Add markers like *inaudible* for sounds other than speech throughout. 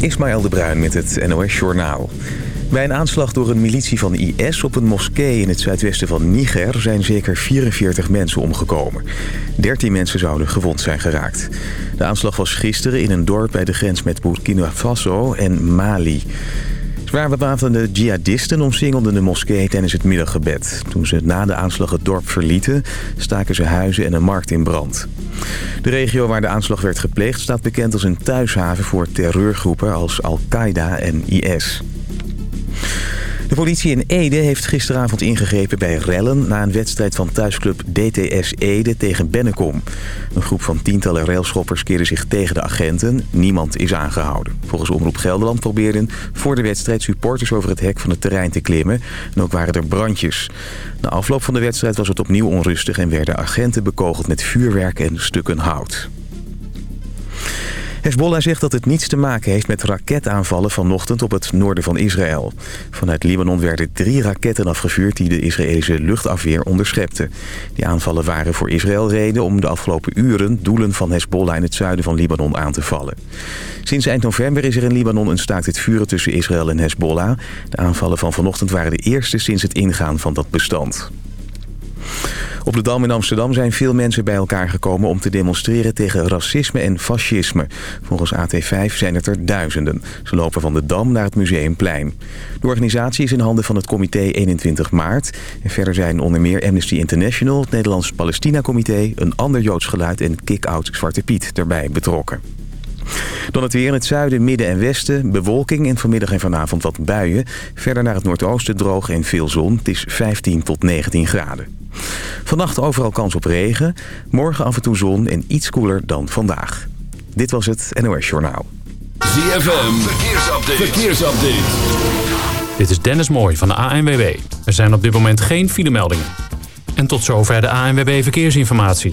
Ismaël de Bruin met het NOS Journaal. Bij een aanslag door een militie van IS op een moskee in het zuidwesten van Niger... zijn zeker 44 mensen omgekomen. 13 mensen zouden gewond zijn geraakt. De aanslag was gisteren in een dorp bij de grens met Burkina Faso en Mali. Zwaar bewapende jihadisten omsingelden de moskee tijdens het middaggebed. Toen ze na de aanslag het dorp verlieten, staken ze huizen en een markt in brand. De regio waar de aanslag werd gepleegd staat bekend als een thuishaven voor terreurgroepen als Al-Qaeda en IS. De politie in Ede heeft gisteravond ingegrepen bij rellen... na een wedstrijd van thuisclub DTS Ede tegen Bennekom. Een groep van tientallen railschoppers keerde zich tegen de agenten. Niemand is aangehouden. Volgens Omroep Gelderland probeerden voor de wedstrijd supporters over het hek van het terrein te klimmen. En ook waren er brandjes. Na afloop van de wedstrijd was het opnieuw onrustig... en werden agenten bekogeld met vuurwerk en stukken hout. Hezbollah zegt dat het niets te maken heeft met raketaanvallen vanochtend op het noorden van Israël. Vanuit Libanon werden drie raketten afgevuurd die de Israëlische luchtafweer onderschepte. Die aanvallen waren voor Israël reden om de afgelopen uren doelen van Hezbollah in het zuiden van Libanon aan te vallen. Sinds eind november is er in Libanon een staakt het vuren tussen Israël en Hezbollah. De aanvallen van vanochtend waren de eerste sinds het ingaan van dat bestand. Op de Dam in Amsterdam zijn veel mensen bij elkaar gekomen om te demonstreren tegen racisme en fascisme. Volgens AT5 zijn het er duizenden. Ze lopen van de Dam naar het Museumplein. De organisatie is in handen van het comité 21 maart. En verder zijn onder meer Amnesty International, het Nederlands Palestina-comité... een ander Joods geluid en Kick-Out Zwarte Piet erbij betrokken. Dan het weer in het zuiden, midden en westen. Bewolking en vanmiddag en vanavond wat buien. Verder naar het noordoosten droog en veel zon. Het is 15 tot 19 graden. Vannacht overal kans op regen. Morgen af en toe zon en iets koeler dan vandaag. Dit was het NOS Journaal. ZFM, verkeersupdate. verkeersupdate. Dit is Dennis Mooij van de ANWB. Er zijn op dit moment geen filemeldingen. En tot zover de ANWB Verkeersinformatie.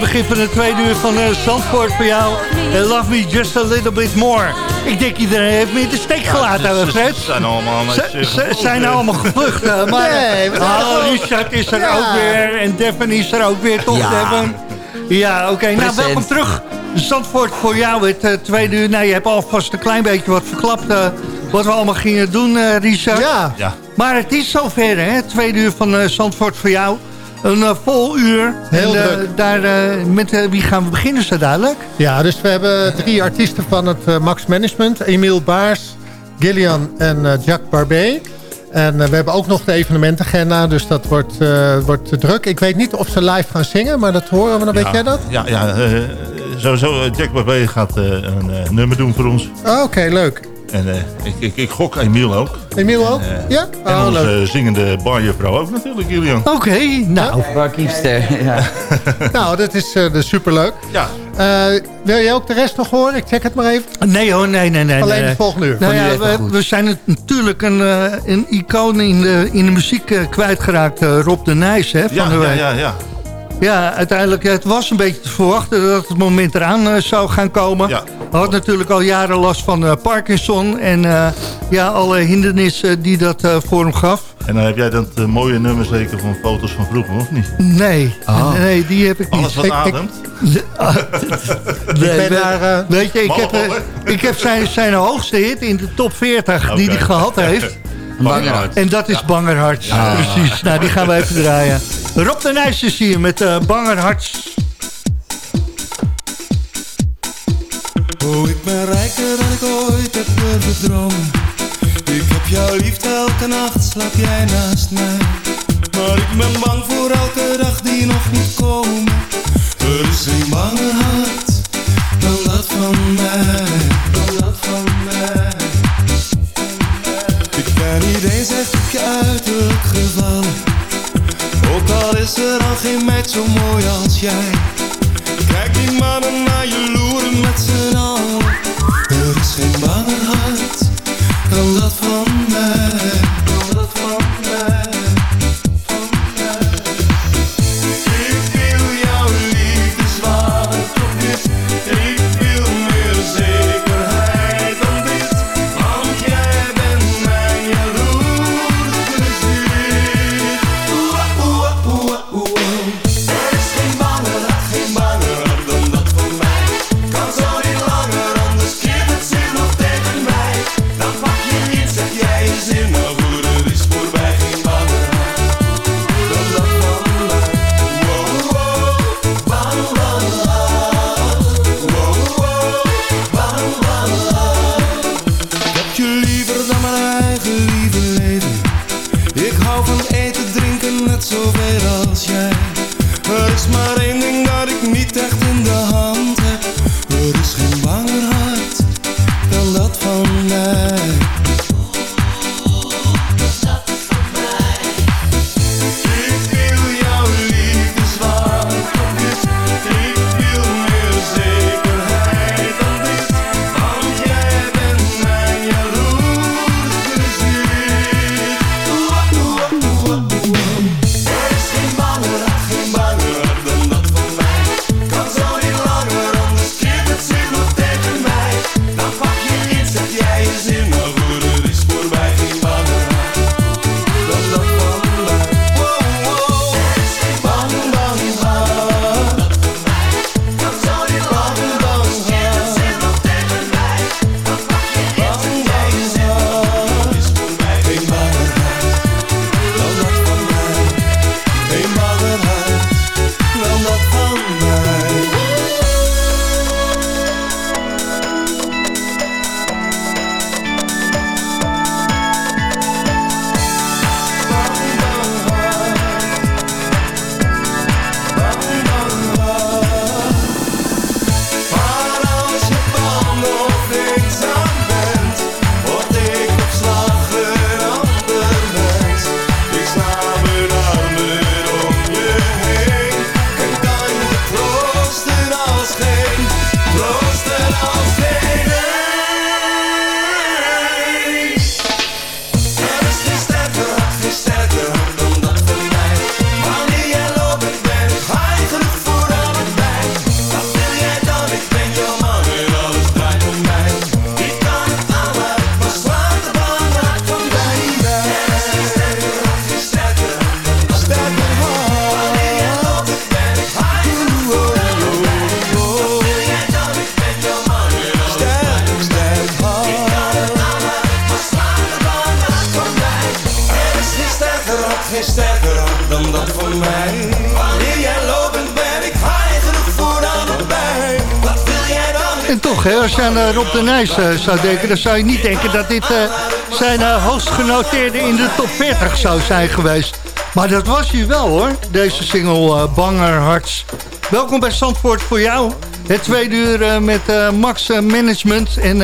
Het begin van de tweede uur van uh, Zandvoort voor jou. Uh, love me just a little bit more. Ik denk iedereen heeft me in de steek gelaten, ja, Fred. Ze zijn allemaal, ze, zijn allemaal gevlucht. *laughs* maar nee, oh, Richard is er ja. ook weer en Devin is er ook weer, toch ja. Devin? Ja, oké. Okay. Nou, welkom terug. Zandvoort voor jou, het tweede uur. Nou, je hebt alvast een klein beetje wat verklapt wat we allemaal gingen doen, Richard. Ja. ja. Maar het is zover, hè? Tweede uur van Zandvoort voor jou. Een uh, vol uur. Heel en, uh, Daar, uh, met wie gaan we beginnen, zo duidelijk? Ja, dus we hebben drie artiesten van het Max Management. Emiel Baars, Gillian en Jacques Barbet. En we hebben ook nog de evenementagenda, dus dat wordt, wordt druk. Ik weet niet of ze live gaan zingen, maar dat horen we. Dan ja, weet jij dat? Ja, ja sowieso. Jack Barbet gaat een nummer doen voor ons. Oh, Oké, leuk. En uh, ik, ik, ik, gok Emiel ook. Emiel ook? Uh, ja? En oh, onze leuk. zingende barjuffrouw ook natuurlijk, Julian. Oké, okay, nou. Barkiepster, *laughs* ja. nou, dat is uh, superleuk. Ja. wil jij ook de rest nog horen? Ik check het maar even. Nee hoor, nee, nee, nee. Alleen het volgende uur. Nou ja, we, we, zijn natuurlijk een, een icoon in de, in de muziek kwijtgeraakt. Rob de Nijs, hè, van ja, de Ja, ja, ja. Ja, uiteindelijk, het was een beetje te verwachten dat het moment eraan uh, zou gaan komen. Ja. Hij had natuurlijk al jaren last van uh, Parkinson en uh, ja, alle hindernissen die dat voor hem gaf. En dan heb jij dat mooie nummer zeker van foto's van vroeger, of niet? Nee, oh. nee die heb ik niet. Alles wat ademt? nee, *laughs* daar, weet je, ik heb, ik heb zijn, zijn hoogste hit in de top 40 okay. die hij gehad heeft. *laughs* Bangerhart. En dat is ja. Bangerhart. Precies. Nou, die gaan we even draaien. Rob de Nijs is hier met uh, Bangerhart. Oh, ik ben rijker dan ik ooit heb durven dromen. Ik heb jouw liefde elke nacht, slaap jij naast mij. Maar ik ben bang voor elke dag die nog moet komen. Er is een banger hart dan dat van mij. Dan dat van Ik eens echt op je uiterlijk gevallen. Ook al is er al geen meid zo mooi als jij. Kijk die mannen naar je loeren met z'n allen. Er is geen banger hart dan dat van mij. Je aan eh, Rob de Nijs eh, zou denken... dan zou je niet denken dat dit eh, zijn uh, hoogst genoteerde in de top 40 zou zijn geweest. Maar dat was hij wel, hoor. Deze single Banger Harts. Welkom bij Zandvoort voor jou. Het tweede uur met Max Management. En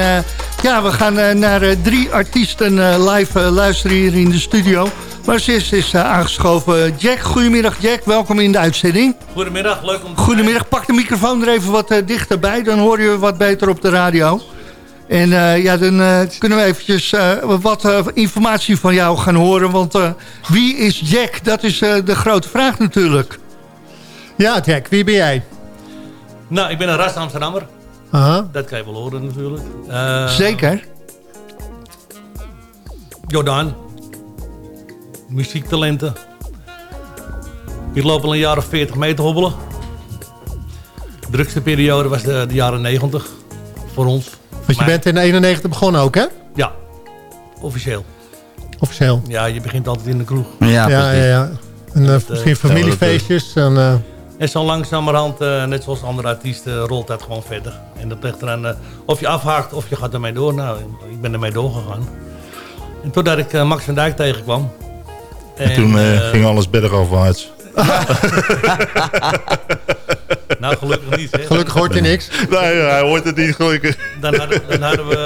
ja, we gaan naar drie artiesten live luisteren hier in de studio... Maar eerst is uh, aangeschoven Jack. Goedemiddag Jack, welkom in de uitzending. Goedemiddag, leuk om te Goedemiddag, pak de microfoon er even wat uh, dichterbij. Dan hoor je wat beter op de radio. En uh, ja, dan kunnen we eventjes wat informatie van jou gaan horen. Want wie is Jack? Dat is de grote vraag natuurlijk. Ja Jack, wie ben jij? Nou, ik ben een ras Amsterdammer. Aha. Dat kan je wel horen natuurlijk. Zeker. Jordaan muziektalenten. Ik loop al een jaar of 40 mee te hobbelen. De drukste periode was de, de jaren 90 voor ons. Want je bent in 91 begonnen ook, hè? Ja, officieel. Officieel? Ja, je begint altijd in de kroeg. Ja, ja, ja. ja. En uh, misschien familiefeestjes. En, uh... en zo langzamerhand, uh, net zoals andere artiesten, rolt dat gewoon verder. En dat ligt eraan of je afhaakt of je gaat ermee door. Nou, ik ben ermee doorgegaan. En totdat ik Max van Dijk tegenkwam. En, toen uh, ging alles bergafwaarts. *laughs* nou, gelukkig niet. Hè. Gelukkig hoort hij niks. *laughs* Nee, hij hoort het niet, gelukkig. Dan hadden, dan hadden we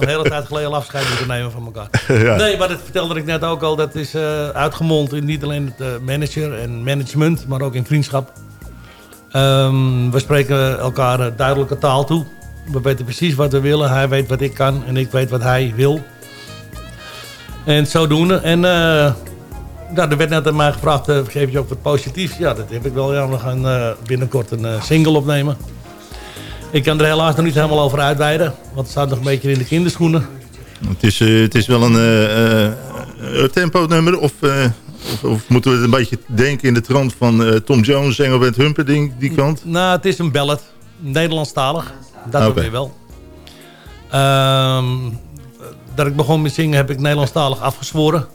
een hele tijd geleden afscheid moeten nemen van elkaar. *laughs* Ja. Nee, maar dat vertelde ik net ook al. Dat is uh, uitgemond in niet alleen het uh, manager en management, maar ook in vriendschap. Um, we spreken elkaar duidelijke taal toe. We weten precies wat we willen. Hij weet wat ik kan en ik weet wat hij wil. En zodoende. En nou, er werd net aan mij gevraagd, uh, geef je ook wat positiefs? Ja, dat heb ik wel. Ja, we gaan uh, binnenkort een uh, single opnemen. Ik kan er helaas nog niet helemaal over uitweiden. Want het staat nog een beetje in de kinderschoenen. Het is, het is wel een tempo nummer. Of, of, of, moeten we het een beetje denken in de trant van Tom Jones, Engelbert Humperdinck, die kant? Nou, het is een ballad. Nederlandstalig. Dat okay. weer wel. Um, dat ik begon met zingen heb ik Nederlandstalig afgezworen.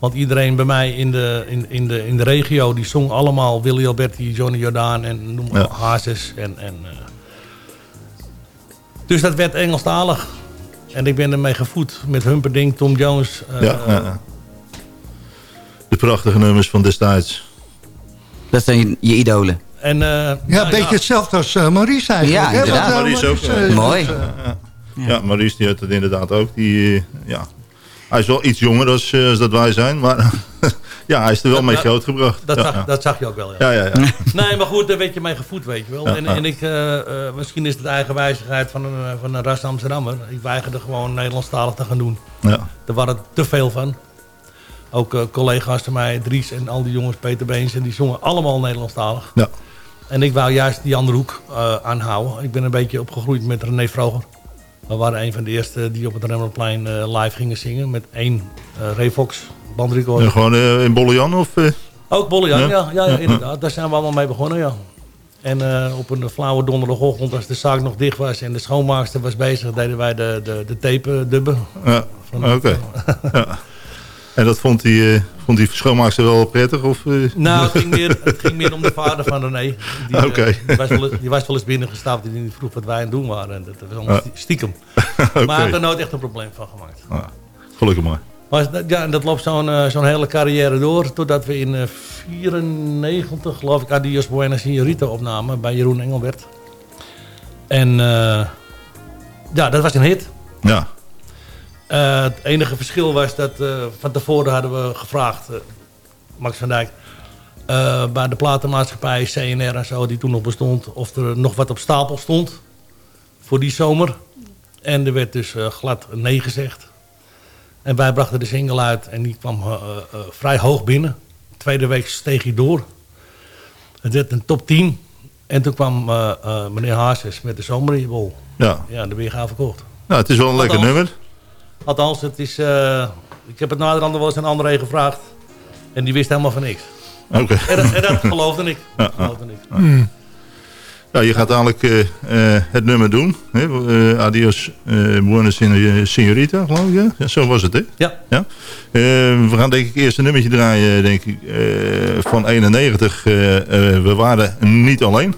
Want iedereen bij mij in de, in, in de, in de regio... die zong allemaal Willy Alberti, Johnny Jordaan en noem maar ja. Hazes. En, en, uh... Dus dat werd Engelstalig. En ik ben ermee gevoed met Humperdinck, Tom Jones. Uh, ja, ja, De prachtige nummers van destijds. Dat zijn je idolen. En, uh, ja, nou, een beetje ja. hetzelfde als Maurice eigenlijk. Ja, inderdaad. Maurice ook. Mooi. Ja, Maurice die had het inderdaad ook. Die, ja, hij is wel iets jonger als, als dat wij zijn, maar *laughs* ja, hij is er wel mee grootgebracht. Dat, ja, zag, ja. dat zag je ook wel, ja. ja, ja, *laughs* nee, maar goed, daar weet je mee gevoed, weet je wel. en, en ik, uh, uh, misschien is het eigenwijzigheid van een, van een ras Amsterdammer. Ik weigerde gewoon Nederlandstalig te gaan doen. Ja. Er waren te veel van. Ook uh, collega's van mij, Dries en al die jongens, Peter Beens, en die zongen allemaal Nederlandstalig. Ja. En ik wou juist die andere hoek aanhouden. Ik ben een beetje opgegroeid met René Vroger. We waren een van de eerste die op het Remmelplein uh, live gingen zingen. Met één uh, Revox bandrecorder. Ja, gewoon uh, in Bollejan? Of, Ook Bollejan, ja. Ja, ja, ja, inderdaad. Daar zijn we allemaal mee begonnen, ja. En op een flauwe donderdagochtend, als de zaak nog dicht was en de schoonmaakster was bezig, deden wij de, de, de tape dubben. Ja, oké. *laughs* ja. En dat vond die, uh, vond die schoonmaakster wel prettig? Of, uh? Nou, het ging, meer, het ging meer om de vader van René. Die, *laughs* okay. uh, die, was, wel, die was wel eens binnengestapt en die vroeg wat wij aan het doen waren. En dat was allemaal stiekem. *laughs* okay. Maar hij had er nooit echt een probleem van gemaakt. Ah, gelukkig maar. maar ja, en dat loopt zo'n zo'n hele carrière door. Totdat we in 1994, geloof ik, Adios Buena Signorita opnamen bij Jeroen Engelbert. En ja, dat was een hit. Ja. Uh, het enige verschil was dat uh, van tevoren hadden we gevraagd, uh, Max van Dijk, bij de platenmaatschappij CNR en zo, die toen nog bestond, of er nog wat op stapel stond voor die zomer. En er werd dus glad nee gezegd. En wij brachten de single uit en die kwam vrij hoog binnen. tweede week steeg hij door. Het werd een top 10. En toen kwam meneer Hazes met de zomerjebol. Ja. Ja, de weer gaan verkocht. Nou, het is wel een lekker nummer. Althans, het is, uh, ik heb het naderhand wel eens aan André gevraagd. En die wist helemaal van niks. Oké. Okay. En, en, dat *laughs* geloofde ik. Ja, geloofde ik. Ja, je gaat dadelijk uh, uh, het nummer doen. Hè? Uh, adios Buenos Signorita, geloof ik. Ja, zo was het, hè? Ja. ja? we gaan denk ik eerst een nummertje draaien, denk ik, van 91. we waren niet alleen.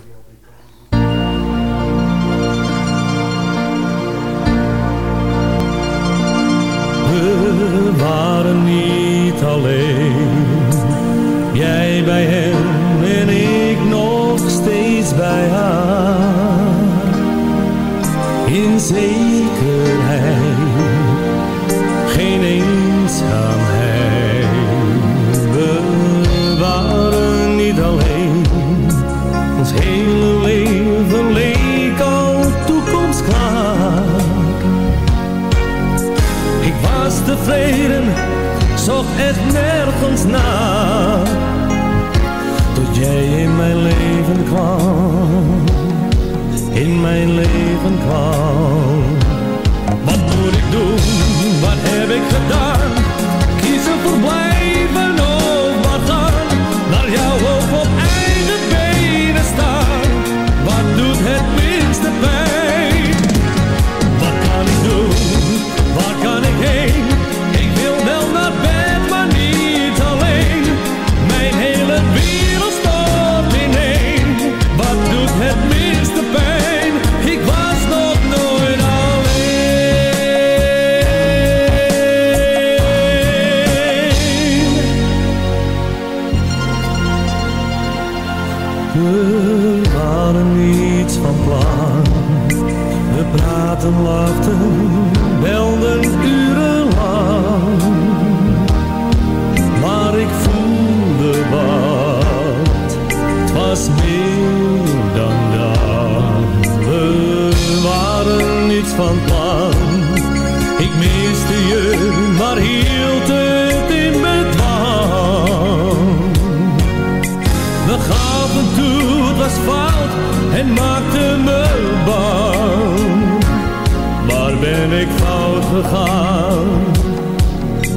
Mijn leven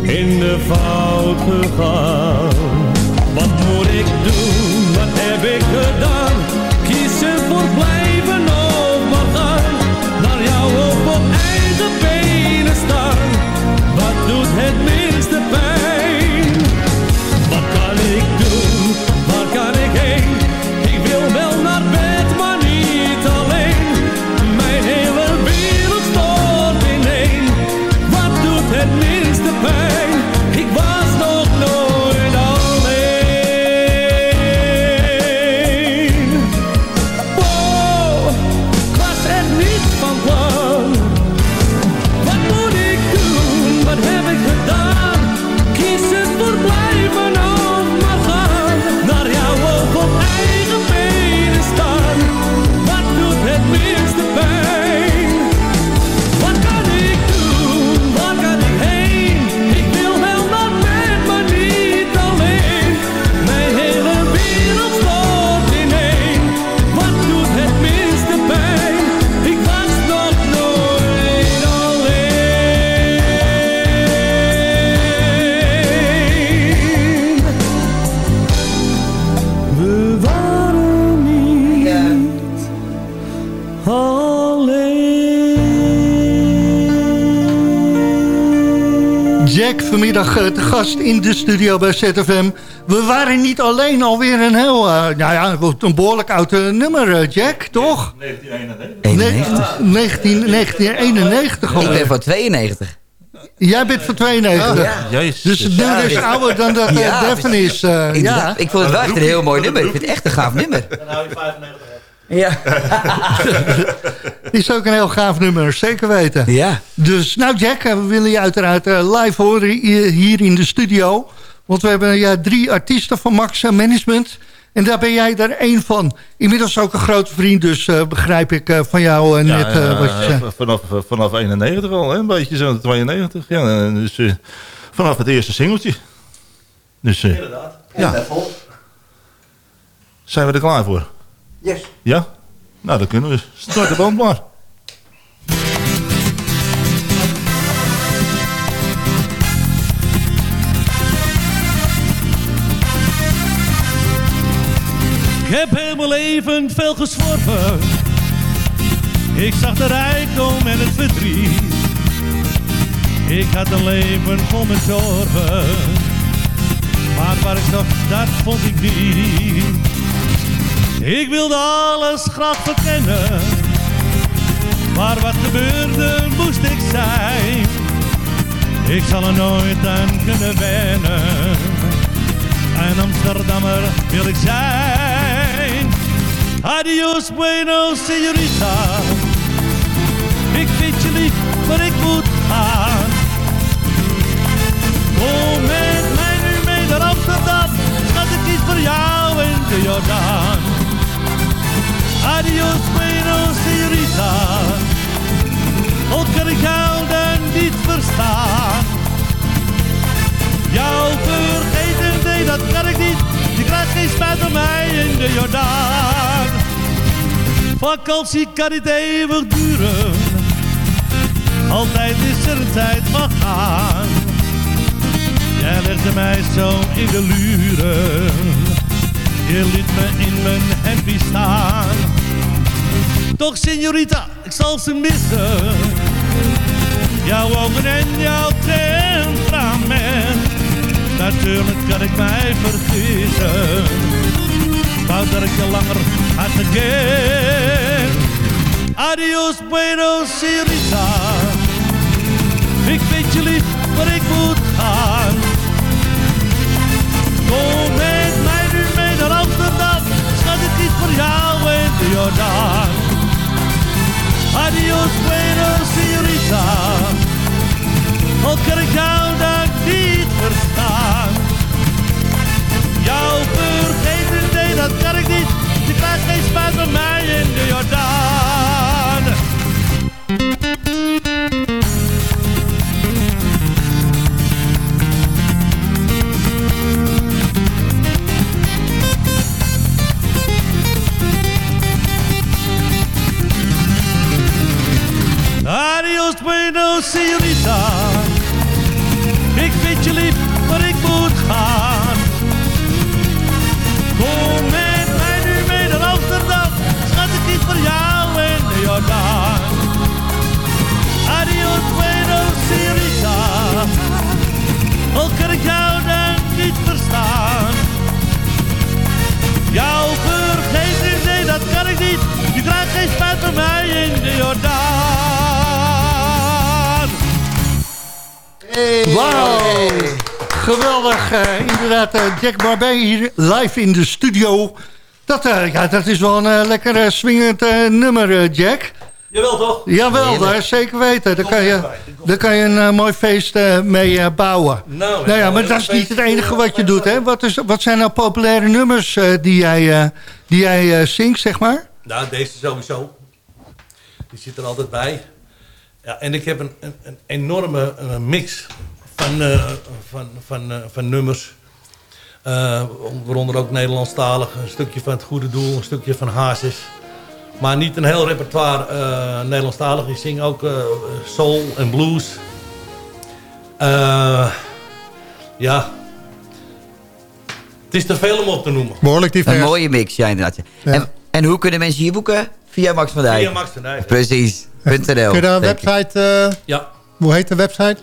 In de fout gegaan. Wat moet ik doen? Wat heb ik gedaan? Vanmiddag eh, te gast in de studio bij ZFM. We waren niet alleen alweer een heel, eh, nou ja, een behoorlijk oud eh, nummer, Jack, toch? 91. Nee, 19, 1991 Ik ben van 92. Jij bent van 92. Jezus. Dus het nummer is ouder dan dat uh, Ja, Devon is. eh, Ik, ja. ik vond het wel echt een heel mooi nummer. Ik vind het echt een gaaf nummer. Dan hou je 95 op. Ja. *laughs* is ook een heel gaaf nummer, zeker weten. Ja. Dus nou Jack, eh, we willen je uiteraard eh, live horen hi- hier in de studio. Want we hebben ja, drie artiesten van Max Management. En daar ben jij er één van. Inmiddels ook een grote vriend, dus eh, begrijp ik eh, van jou eh, Ja, net wat je zei. vanaf, vanaf 91 al, hè? een beetje zo 92. Ja, dus eh, vanaf het eerste singeltje. Dus Inderdaad. ja, zijn we er klaar voor? Yes. Ja? Nou, dan kunnen we. Start de band maar. Ik heb heel mijn leven veel gezworven. Ik zag de rijkdom en het verdriet. Ik had een leven vol met zorgen. Maar waar ik zag, dat vond ik niet. Ik wilde alles graag verkennen. Maar wat gebeurde, moest ik zijn. Ik zal er nooit aan kunnen wennen. Een Amsterdammer wil ik zijn. Adios, bueno, señorita. Ik vind je lief, maar ik moet gaan. Kom met mij nu mee naar Amsterdam. Schat, ik kies voor jou in de Jordaan. Adios, bueno, señorita. Al kan ik jou dan niet verstaan. Jou vergeten, nee, dat kan ik niet. Je krijgt geen spijt mij in de Jordaan. Vakantie kan niet eeuwig duren. Altijd is er een tijd van gaan. Jij legde mij zo in de luren. Je liet me in mijn hempie staan. Toch, signorita, ik zal ze missen. Jouw ogen en jouw temperament. Natuurlijk kan ik mij vergissen. Wou dat ik je langer had gekend. Adios, bueno, signorita. Ik weet je lief, maar ik moet gaan. Kom met mij nu mee naar Amsterdam. Schat, ik kies voor jou in de Jordaan. Adios, bueno, signorita. Al kan ik jou dan niet verstaan. Jou vergeten, nee, dat kan ik niet. Je krijgt geen spijt van mij in de Jordaan. Bueno, señorita. Ik vind je lief, maar ik moet gaan. Kom met mij nu mee naar Amsterdam. Schat, ik kies voor jou de Jordaan. Adios, bueno, señorita. Al kan ik jou dan niet verstaan. Jou vergeten, nee, dat kan ik niet. Je krijgt geen spijt van mij in de Jordaan. Wauw. Geweldig. eh, inderdaad, eh, Jack Barbé hier live in de studio. Dat, eh, ja, dat is wel een lekker swingend eh, nummer, Jack. Jawel toch? Jawel, daar zeker weten. Daar kan je, daar kan je een mooi feest eh, mee bouwen. Nou, nou ja, maar dat is niet het enige wat je doet. Hè? Wat, is, wat zijn nou populaire nummers eh, die jij, eh, die jij eh, zingt, zeg maar? Nou, deze sowieso. Die zit er altijd bij. Ja, en ik heb een, een, een enorme eh, mix van, eh, van, van, eh, van nummers. Eh, waaronder ook Nederlandstalig. Een stukje van Het Goede Doel, een stukje van Hazes. Maar niet een heel repertoire eh, Nederlandstalig. Ik zing ook eh, soul en blues. Eh, ja. Het is te veel om op te noemen. Behoorlijk divers. Een mooie mix, ja inderdaad. Ja. En, en hoe kunnen mensen je boeken? Via Max van Dijk. Via Max van Dijk. Precies. .nl. Kun je daar een website... eh, Ja. Hoe heet de website?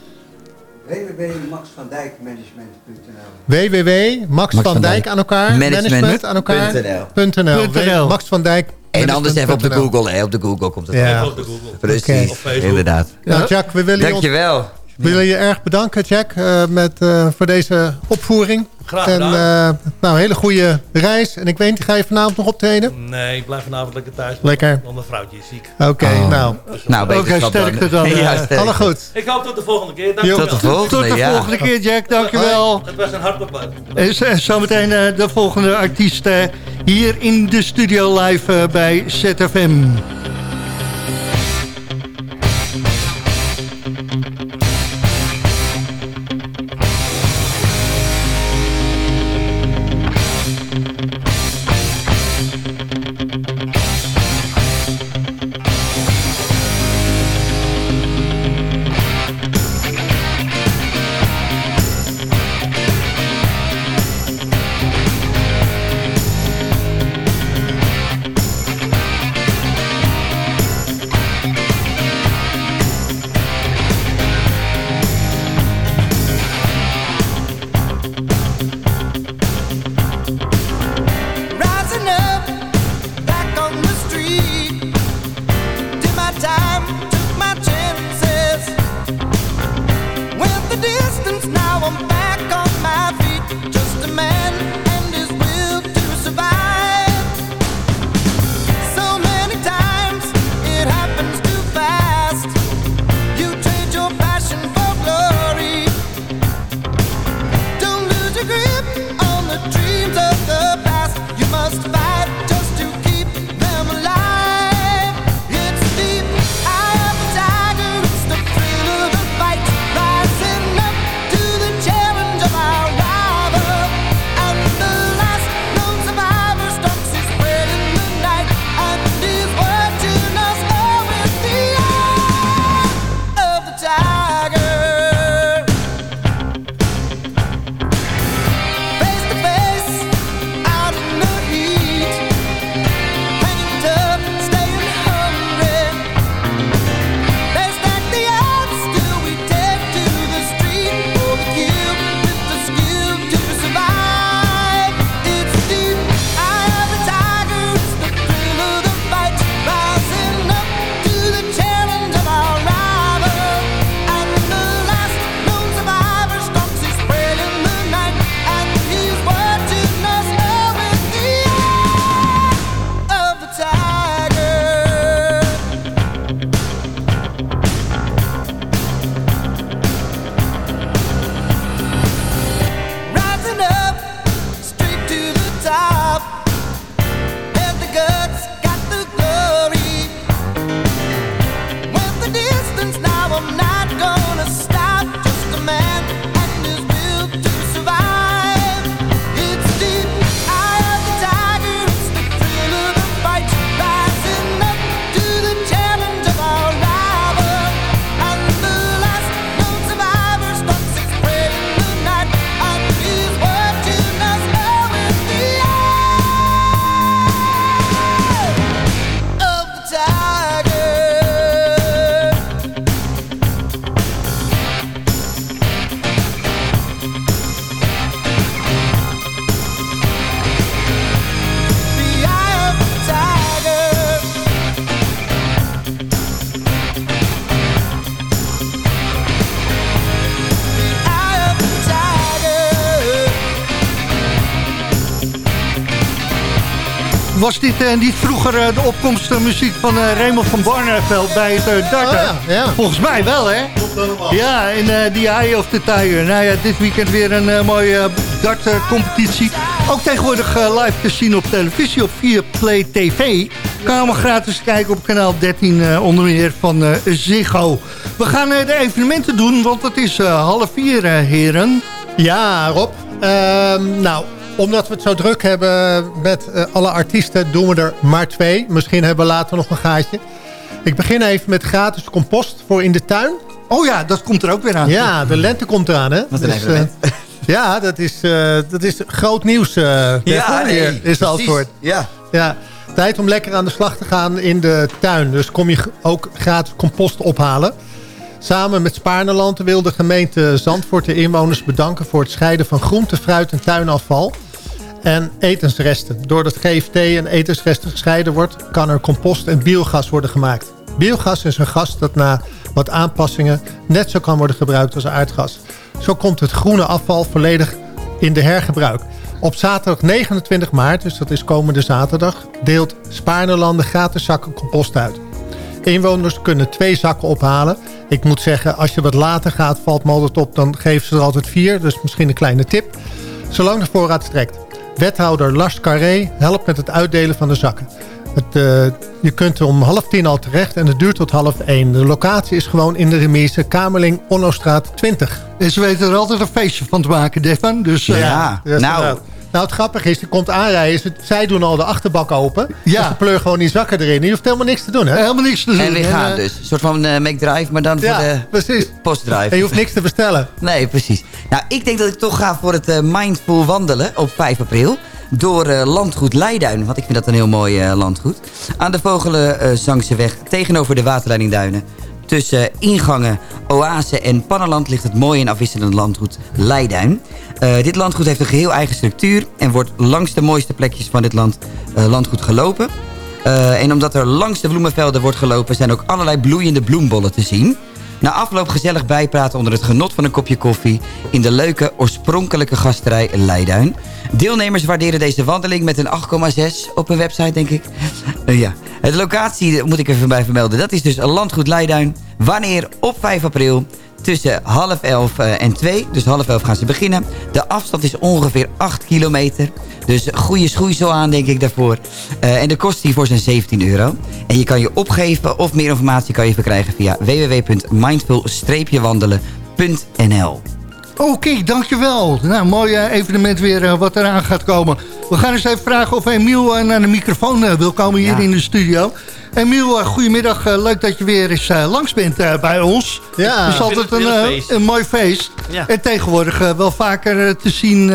www.maxvandijkmanagement.nl www.max Max van van Dijk Dijk aan elkaar. Management. Management aan elkaar. .nl. .nl. .nl. Max van Dijk. En anders even op de. Google. Hè. Op de Google komt het. Ja. Op de Google. Precies. Inderdaad. Nou, Jack, we willen Dankjewel. We willen je erg bedanken, Jack, eh, met, eh, voor deze opvoering. Graag en gedaan. eh, nou, hele goede reis. En ik weet niet, ga je vanavond nog optreden? Nee, ik blijf vanavond lekker thuis. Lekker. Want mijn vrouwtje is ziek. Oké, Oh. nou. Nou, Oké, beterschap sterkte dan. *laughs* Ja, eh, sterkte. Alle goed. Ik hoop tot de volgende keer. Dank Tot de volgende. Tot de ja. volgende keer, Jack. Dankjewel. Het was een hartelijk En zometeen eh, de volgende artiest eh, hier in de studio live bij ZFM. Was dit eh, niet vroeger eh, de opkomstmuziek van eh, Raymond van Barneveld bij het uh, darten? Oh, ja, ja. Volgens mij wel, hè? Ja, in uh, die Eye of the Tiger. Nou ja, dit weekend weer een uh, mooie dartcompetitie. Ook tegenwoordig live te zien op televisie op Play TV. Kan allemaal gratis kijken op kanaal 13 onder meer van Ziggo. We gaan de evenementen doen, want het is half vier, heren. Ja, Rob. Ehm, nou, omdat we het zo druk hebben met uh, alle artiesten... doen we er maar twee. Misschien hebben we later nog een gaatje. Ik begin even met gratis compost voor in de tuin. Oh ja, dat komt er ook weer aan. Ja, de lente komt eraan, hè? Wat dus, uh, ja, dat is, uh, dat is groot nieuws. ja, nee, is het antwoord. Ja. ja. Tijd om lekker aan de slag te gaan in de tuin. Dus kom je ook gratis compost ophalen. Samen met Spaarneland wil de gemeente Zandvoort de inwoners bedanken... voor het scheiden van groente, fruit en tuinafval en etensresten. Doordat GFT en etensresten gescheiden wordt... kan er compost en biogas worden gemaakt. Biogas is een gas dat na wat aanpassingen... net zo kan worden gebruikt als aardgas. Zo komt het groene afval volledig in de hergebruik. Op zaterdag 29 maart, dus dat is komende zaterdag... deelt Spaarnelanden gratis zakken compost uit. Inwoners kunnen twee zakken ophalen. Ik moet zeggen, als je wat later gaat, valt me op... dan geven ze er altijd vier, dus misschien een kleine tip. Zolang de voorraad strekt. Wethouder Lars Carré helpt met het uitdelen van de zakken. Het, uh, je kunt er om half tien al terecht en het duurt tot half één. De locatie is gewoon in de remise Kamerling Onnostraat 20. En ze weten er altijd een feestje van te maken, Defan. Dus, uh, ja, nou... Nou, het grappige is, je komt aanrijden. Zij doen al de achterbak open. Ja. Dus ze pleur gewoon die zakken erin. Je hoeft helemaal niks te doen, hè? Helemaal niks te doen. En we gaan uh, dus. Een soort van uh, make drive, maar dan ja, voor de precies. postdrive. En je hoeft niks te bestellen. Nee, precies. Nou, ik denk dat ik toch ga voor het uh, mindful wandelen op 5 april. Door landgoed Leiduin, want ik vind dat een heel mooi landgoed. Aan de Vogelenzangse weg tegenover de waterleidingduinen. Tussen ingangen, Oase en Pannenland ligt het mooie en afwisselende landgoed Leiduin. Uh, dit landgoed heeft een geheel eigen structuur... en wordt langs de mooiste plekjes van dit land, uh, landgoed gelopen. Uh, en omdat er langs de bloemenvelden wordt gelopen... zijn ook allerlei bloeiende bloembollen te zien. Na afloop gezellig bijpraten onder het genot van een kopje koffie... in de leuke, oorspronkelijke gasterij Leiduin. Deelnemers waarderen deze wandeling met een 8,6 op een website, denk ik. ja. De locatie, moet ik even bij vermelden... dat is dus landgoed Leiduin. Wanneer? Op 5 april tussen half elf en twee. Dus half elf gaan ze beginnen. De afstand is ongeveer 8 kilometer. Dus goede schoeisel aan, denk ik, daarvoor. Uh, en de kosten hiervoor zijn 17 euro. En je kan je opgeven of meer informatie kan je verkrijgen via www.mindful-wandelen.nl Oké, okay, dankjewel. Nou, mooi uh, evenement weer uh, wat eraan gaat komen. We gaan eens even vragen of Emiel uh, naar de microfoon wil komen hier Ja. in de studio. Emiel, goedemiddag. Leuk dat je weer eens langs bent bij ons. Ja. Het is altijd een, een mooi feest. Ja. En tegenwoordig wel vaker te zien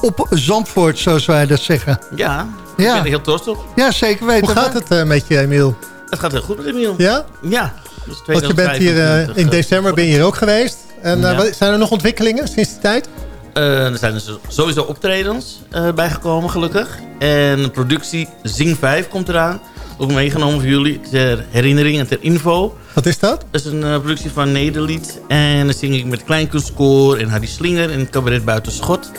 op Zandvoort, zoals wij dat zeggen. Ja, ik Ja. ben er heel trots op. Ja, zeker weten. Hoe gaat het uh, met je, Emiel? Het gaat heel goed met Emiel. Ja? Ja. Dus Want je bent hier uh, 2025, in eh, december ben je hier ook geweest. En Ja. wat- zijn er nog ontwikkelingen sinds die tijd? Eh, er zijn dus sowieso optredens eh, bijgekomen, gelukkig. En productie Zing 5 komt eraan. Ook meegenomen voor jullie ter herinnering en ter info. Wat is dat? Dat is een eh, productie van Nederlied. En dan zing ik met Kleinkunstkoor en Harry Slinger en Cabaret Buiten Schot.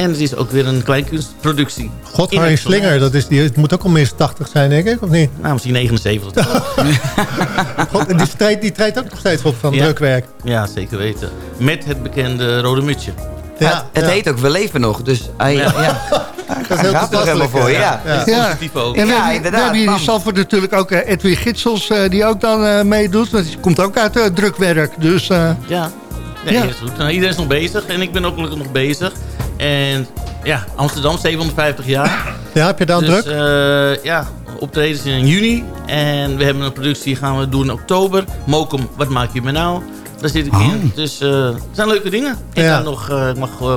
En het is ook weer een kleinkunstproductie. God, Harry het Slinger, dat is, die, het moet ook al minstens 80 zijn, denk ik, of niet? Nou, misschien 79. *laughs* God, en die, treedt, die treedt ook nog steeds op van Ja. drukwerk. ja, zeker weten. Met het bekende rode mutsje. Ja, het ja. heet ook We leven nog, dus hij, ja. Ja. *laughs* dat is heel gaat toch helemaal voor ja. ja. Ja. Ja. Positief ook. En we, Ja, hebben, we inderdaad, hebben hier in. Zandvoort natuurlijk ook uh, Edwin Gitsels... Uh, die ook dan uh, meedoet. Want die komt ook uit uh, drukwerk. Dus uh, Ja, nee, Ja. is goed. Nou, iedereen is nog bezig en ik ben ook nog bezig. En ja, Amsterdam 750 jaar. Ja, heb je dan dus druk? eh, ja, optredens in juni. En we hebben een productie gaan we doen in oktober. Mokum, wat maak je me nou? Daar zit ik in. Dus eh, het zijn leuke dingen. Ik, Ja. ga nog, eh, ik mag eh,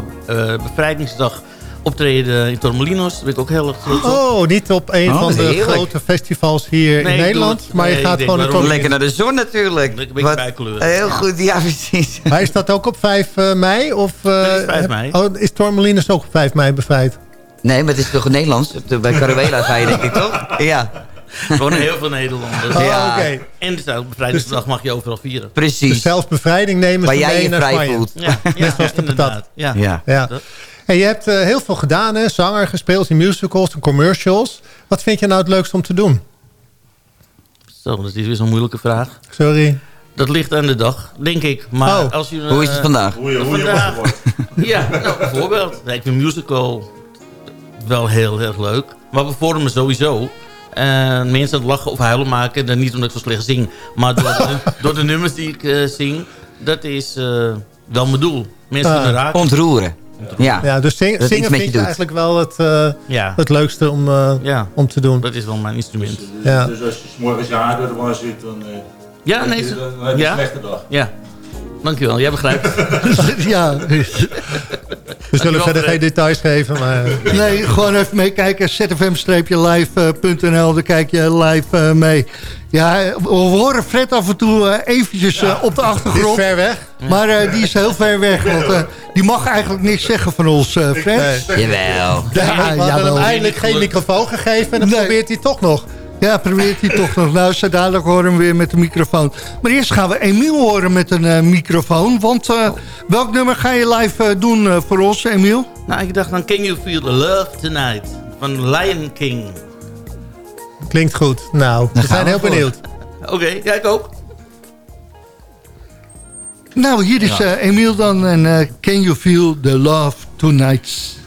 eh, bevrijdingsdag optreden in Tormelinos. Daar ben ik ook heel erg trots op. Oh, niet op een Oh, van de heerlijk. grote festivals hier Nee, in Nederland. het- maar je nee, gaat gewoon Lekker naar de zon natuurlijk. Een beetje bijkleuren. Heel goed, ja precies. *laughs* Maar is dat ook op 5 eh, mei? Of, eh, Dat is 5 heb- mei. Oh, is Tormelinus ook op 5 mei bevrijd? Nee, maar het is toch Nederlands? De- Bij Caruela ga je denk ik toch? Ja, Gewoon heel veel Nederlanders. Oh, Ja. oké. En dus ook bevrijdingsdag mag je overal vieren. precies. Dus zelfs bevrijding nemen Waar ze jij mee je naar vrij Spanje. voelt. Ja, ja, Net zoals de inderdaad. patat. Ja. Ja. Hey, je hebt eh, heel veel gedaan, hè? zanger gespeeld in musicals en commercials. Wat vind je nou het leukste om te doen? Zo, dat is weer zo'n moeilijke vraag. Sorry. Dat ligt aan de dag, denk ik. Maar Oh. als je, Hoe is het eh, vandaag? Hoe je, hoe je Vandaag- wakker wordt. *laughs* Ja, nou, bijvoorbeeld. Nee, ik vind musical wel heel erg leuk. Maar we vormen sowieso. eh, mensen het lachen of huilen maken. Dan niet omdat ik zo slecht zing. Maar door de, *laughs* door de nummers die ik zing. Dat is eh, wel mijn doel. Mensen Ah. kunnen raken. Ontroeren. Ja. Ja, dus zing- Dat iets zingen vind je je doet. eigenlijk wel het, eh, Ja, het leukste om, eh, ja, om te doen. dat is wel mijn instrument. Ja. Dus als je 's morgens je haar door de war zit, dan, eh, Ja, nee. heb je- zo- dan heb je Ja? een slechte dag. Ja. Dankjewel, jij begrijpt. *laughs* ja, We zullen verder geen details geven, maar... nee, gewoon even meekijken. zfm-live.nl, daar kijk je live eh, mee. Ja, we horen Fred af en toe eh, eventjes eh, op de Dit is achtergrond. ver weg. Maar eh, die is heel ver weg. Want eh, die mag eigenlijk niks zeggen van ons, eh, Fred. Nee. Jawel. Ja, we hadden jawel. hem eindelijk geen microfoon gegeven en dan Nee. probeert hij toch nog. Ja, probeert hij toch nog. Nou, zo dadelijk horen we hem weer met de microfoon. Maar eerst gaan we Emiel horen met een eh, microfoon. Want eh, welk nummer ga je live eh, doen eh, voor ons, Emiel? nou, ik dacht dan Can You Feel the Love Tonight. Van Lion King. Klinkt goed. Nou, we gaan zijn heel benieuwd. Oké, ja, ik ook. Nou, hier is eh, Emiel dan. En eh, Can You Feel the Love Tonight?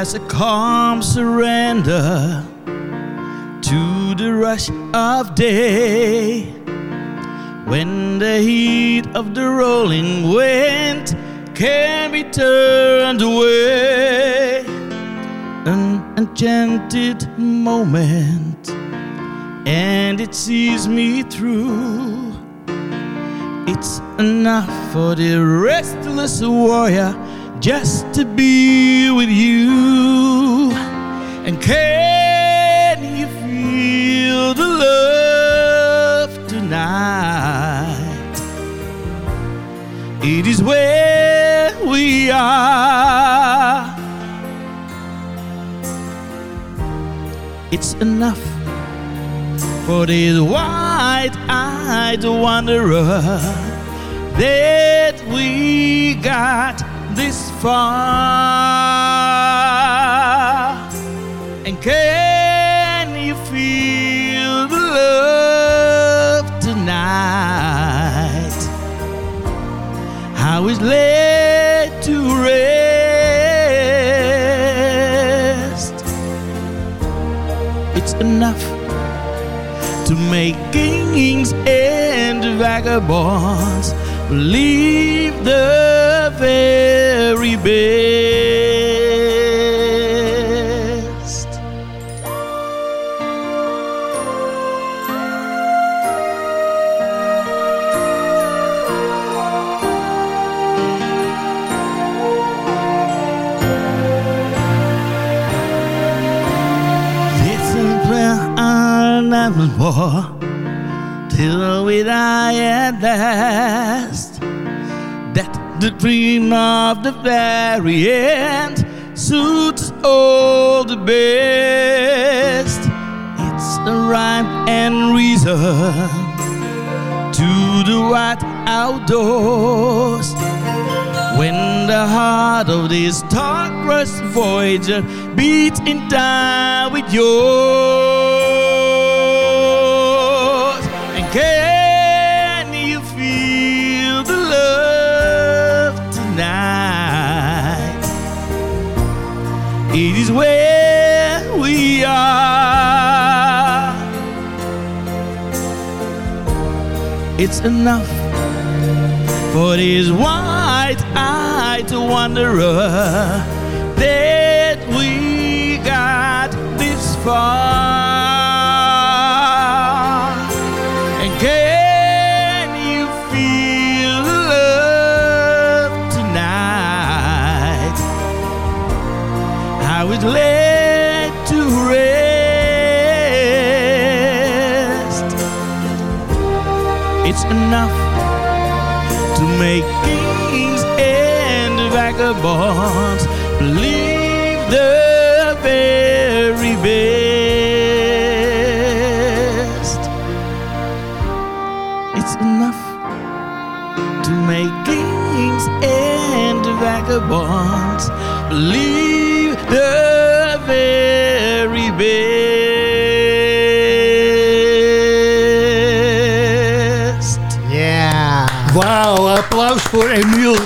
There's a calm surrender to the rush of day when the heat of the rolling wind can be turned away. An enchanted moment, and it sees me through. It's enough for the restless warrior just to be with you. And can you feel the love tonight? It is where we are. It's enough for this wide-eyed wanderer that we got this far. And can you feel the love tonight? How it's laid to rest. It's enough to make kings and vagabonds believe the very best. This is where I never war till we die at last. The dream of the very end suits all the best. It's a rhyme and reason to the white outdoors. When the heart of this star-crossed voyager beats in time with yours. It's enough for this wide-eyed wanderer that we got this far. Vagabonds believe the very best. It's enough to make kings and vagabonds believe the very best. Ja. Wauw, applaus voor Emiel.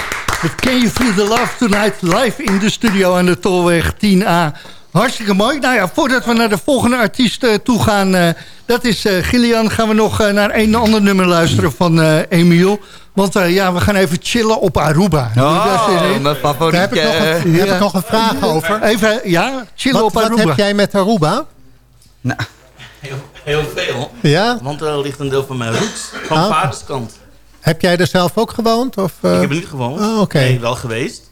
Het Can You Feel the Love Tonight live in de studio aan de Tolweg 10A. Hartstikke mooi. Nou ja, voordat we naar de volgende artiest uh, toe gaan... Uh, dat is uh, Gillian, gaan we nog naar een ander nummer luisteren van Emiel. Want ja, we gaan even chillen op Aruba. Oh, mijn favorietje. Daar heb ik nog een, heb ik nog een vraag over. Even, ja, chillen wat, op Aruba. Wat heb jij met Aruba? Nou, heel, heel veel. Ja? Want er ligt een deel van mijn roots, van Ah. vaderskant. Heb jij er zelf ook gewoond? Of, uh... Ik heb er niet gewoond. Oh, oké. Nee, wel geweest.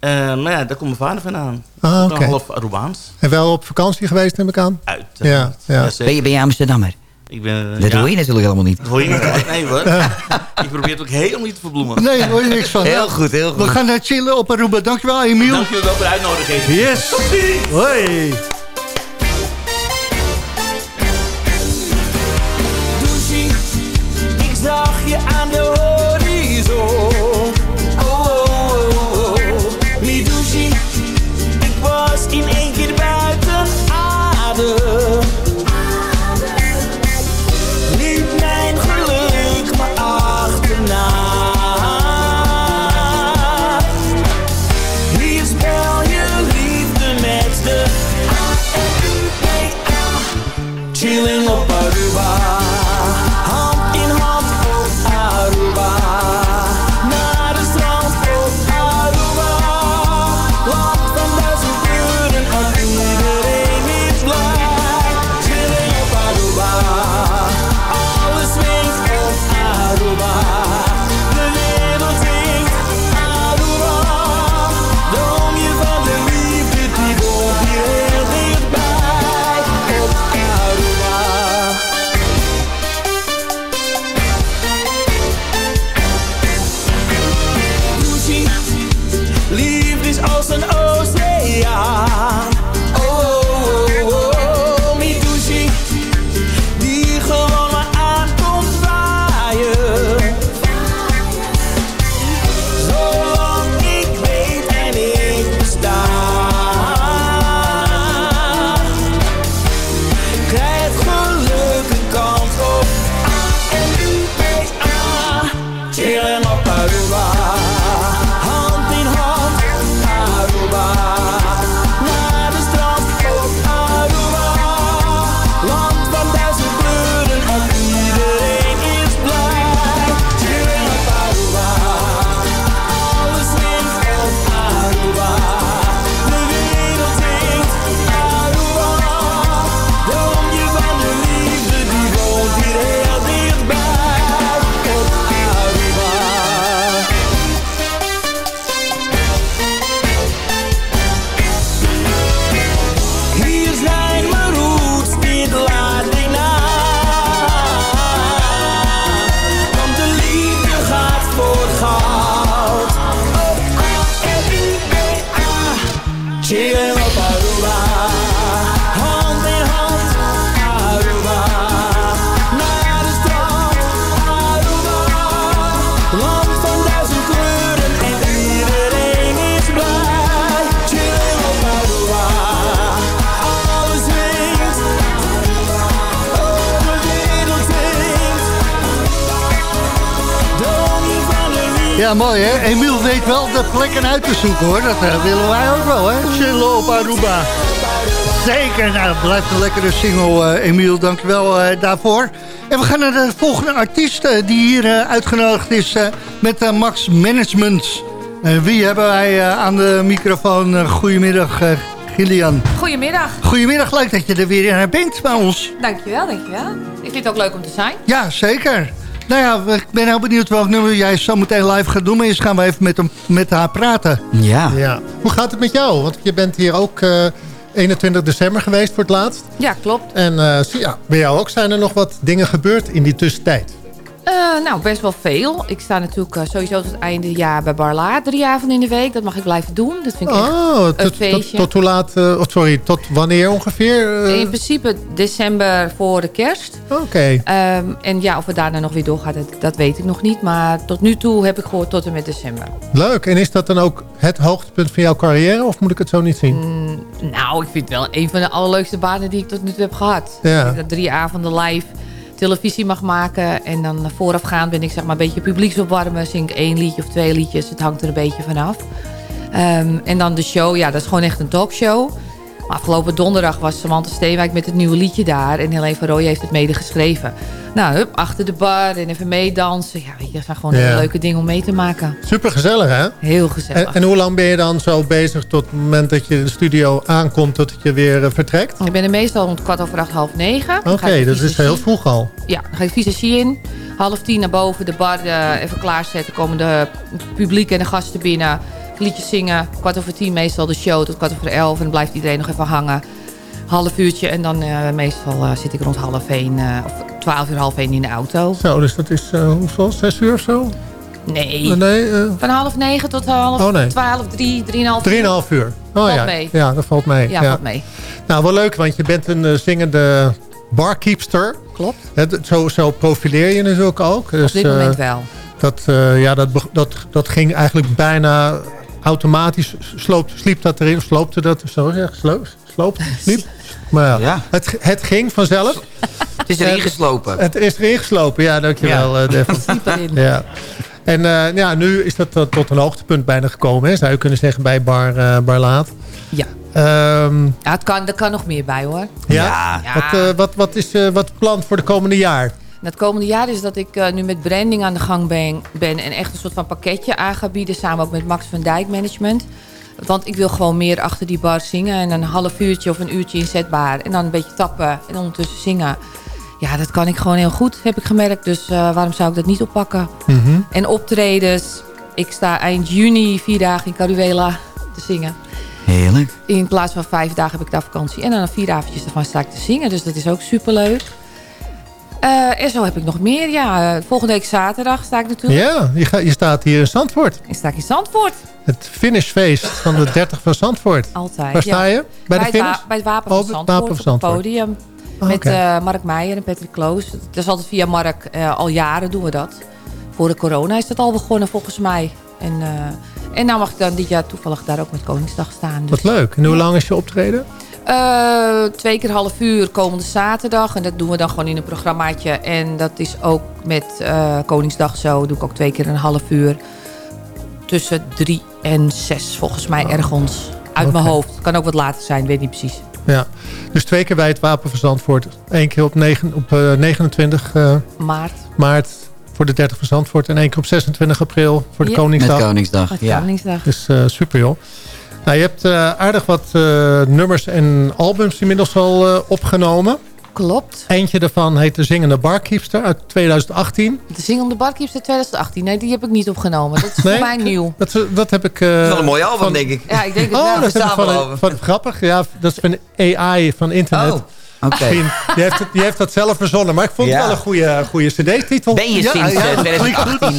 Uh, maar ja, daar komt mijn vader vandaan. Ah, oké. Okay. half Arubaans. En wel op vakantie geweest, neem ik aan? Uit. Ja, ja. ja ben, je, ben je Amsterdammer? Ik ben, dat ja. hoor je natuurlijk helemaal niet. Dat hoor je niet. *laughs* Nee hoor. ik probeer het ook helemaal niet te verbloemen. Nee, daar hoor je niks van. Heel goed, heel goed. We gaan naar chillen op Aruba. Dankjewel, Emiel. Dankjewel voor de uitnodiging. Yes. Hoi. Ik zag je Ja, mooi hè. Emiel weet wel de plekken uit te zoeken hoor. Dat eh, willen wij ook wel hè. Chillen op Aruba. Zeker, nou blijft een lekkere single eh, Emiel. Dankjewel uh, daarvoor. En we gaan naar de volgende artiest uh, die hier uh, uitgenodigd is uh, met Max Management. wie hebben wij aan de microfoon? goedemiddag Gillian. Goedemiddag. Goedemiddag, leuk dat je er weer bent bij ons. Dankjewel, dankjewel. Ik vind het ook leuk om te zijn. Ja, zeker. Nou ja, ik ben heel benieuwd welk nummer jij zo meteen live gaat doen. Maar eerst gaan we even met, hem, met haar praten. Ja. ja. Hoe gaat het met jou? Want je bent hier ook uh, 21 december geweest voor het laatst. Ja, klopt. En uh, ja, bij jou ook zijn er nog wat dingen gebeurd in die tussentijd. Uh, nou, best wel veel. Ik sta natuurlijk eh, sowieso tot het einde jaar bij Barla. Drie avonden in de week. Dat mag ik blijven doen. Dat vind ik Oh, echt een tot, feestje. tot, tot hoe laat, eh, of sorry, tot wanneer ongeveer? eh? In principe december voor de kerst. Oké. Ehm, en ja, of het daarna nog weer doorgaat, dat, dat weet ik nog niet. Maar tot nu toe heb ik gehoord tot en met december. Leuk. En is dat dan ook het hoogtepunt van jouw carrière? Of moet ik het zo niet zien? Mm, nou, ik vind het wel een van de allerleukste banen die ik tot nu toe heb gehad. Ja. Dat drie avonden live televisie mag maken. En dan voorafgaand ben ik zeg maar een beetje publieksopwarmen. Zing ik één liedje of twee liedjes. Het hangt er een beetje vanaf. Ehm, en dan de show. Ja, dat is gewoon echt een talkshow. Maar afgelopen donderdag was Samantha Steenwijk met het nieuwe liedje daar. En Helene van Rooij heeft het mede geschreven. Nou, hup, achter de bar en even meedansen. Ja, weet je, dat zijn gewoon Ja. hele leuke dingen om mee te maken. Super gezellig, hè? Heel gezellig. En, en hoe lang ben je dan zo bezig tot het moment dat je in de studio aankomt... tot je weer eh, vertrekt? Ik ben er meestal rond kwart over acht, half negen. Oké, dat is heel vroeg al. Ja, dan ga ik visagie in. Half tien naar boven, de bar eh, even klaarzetten. Komen de publiek en de gasten binnen. Liedjes zingen. Kwart over tien meestal de show tot kwart over elf. En dan blijft iedereen nog even hangen. Half uurtje en dan eh, meestal eh, zit ik rond half één. eh, of twaalf uur, half één in de auto. Zo, dus dat is hoeveel? Zes uur of zo? Nee. Nee, Van half negen tot half Oh, nee. twaalf, drie, drieënhalf Drieënhalf uur. Oh Valt ja. mee. ja, dat valt mee. Ja, valt mee. Nou, wel leuk, want je bent een zingende barkeepster. Klopt. Zo, zo profileer je natuurlijk ook. Dus, Op dit moment wel. Dat, ja, dat, dat, dat ging eigenlijk bijna automatisch. Sloop, sliep dat erin, sloopte dat, zo zeg, sloop, sloop, sliep. Maar ja, Het, het ging vanzelf. Het is erin geslopen. Het is erin geslopen, ja, dankjewel. Ja. eh, Devon. *laughs* Sliep erin. Ja. En eh, ja, nu is dat eh, tot een hoogtepunt bijna gekomen, hè, zou je kunnen zeggen, bij Bar, bar Laat. Ja. Ehm, Ja, het kan, er kan nog meer bij hoor. ja? Wat, eh, wat, wat is eh, wat plan voor de komende jaar? En Het komende jaar is dat ik eh, nu met branding aan de gang ben, ben en echt een soort van pakketje aan ga bieden. Samen ook met Max van Dijk Management. Want ik wil gewoon meer achter die bar zingen. En een half uurtje of een uurtje inzetbaar. En dan een beetje tappen en ondertussen zingen. Ja, dat kan ik gewoon heel goed, heb ik gemerkt. Dus eh, waarom zou ik dat niet oppakken? Mhm. En optredens. Ik sta eind juni vier dagen in Caruela te zingen. Heerlijk. In plaats van vijf dagen heb ik daar vakantie. En dan vier avondjes daarvan sta ik te zingen. Dus dat is ook superleuk. Eh en zo heb ik nog meer. Ja, eh, volgende week zaterdag sta ik natuurlijk. Ja, je, ga, je staat hier in Zandvoort. Ik sta in Zandvoort. Het finishfeest van de 30 van Zandvoort. Altijd. Waar sta ja. je? Bij de het, finish? bij het Wapen Oh, van het Zandvoort. Wapen van op het podium. Oh, met eh, Mark Meijer en Patrick Kloos. Dat is altijd via Mark. al jaren doen we dat. Voor de corona is dat al begonnen volgens mij. En, en nou mag ik dan dit jaar toevallig daar ook met Koningsdag staan. Dus. Wat leuk. En hoe lang is je optreden? Eh, twee keer half uur komende zaterdag. En dat doen we dan gewoon in een programmaatje. En dat is ook met eh, Koningsdag zo. Doe ik ook twee keer een half uur. Tussen drie en zes volgens mij ergens. Uit mijn hoofd. Kan ook wat later zijn, weet niet precies. Ja. Dus twee keer bij het Wapen van Zandvoort. Eén keer op, negen, op eh, 29 eh, Maart. maart voor de 30 van Zandvoort. En één keer op 26 april voor de Ja. Koningsdag. Met Koningsdag, ja. Koningsdag. Dus eh, super joh. Nou, je hebt eh, aardig wat eh, nummers en albums inmiddels al eh, opgenomen. Klopt. Eentje daarvan heet De Zingende Barkeepster uit 2018. De Zingende Barkeeps uit 2018. Nee, die heb ik niet opgenomen. Dat is Nee? voor mij nieuw. Dat, dat heb ik... eh, Dat is wel een mooi album, van- denk ik. Ja, ik denk het Oh, wel. dat is van, van, grappig. Ja, dat is van AI van internet. Oh, oké. Die, heeft het, die heeft dat zelf verzonnen. Maar ik vond het wel een goede, goede cd-titel. Ben je Ja, sinds ja, eh, dat klinkt 2018 eh,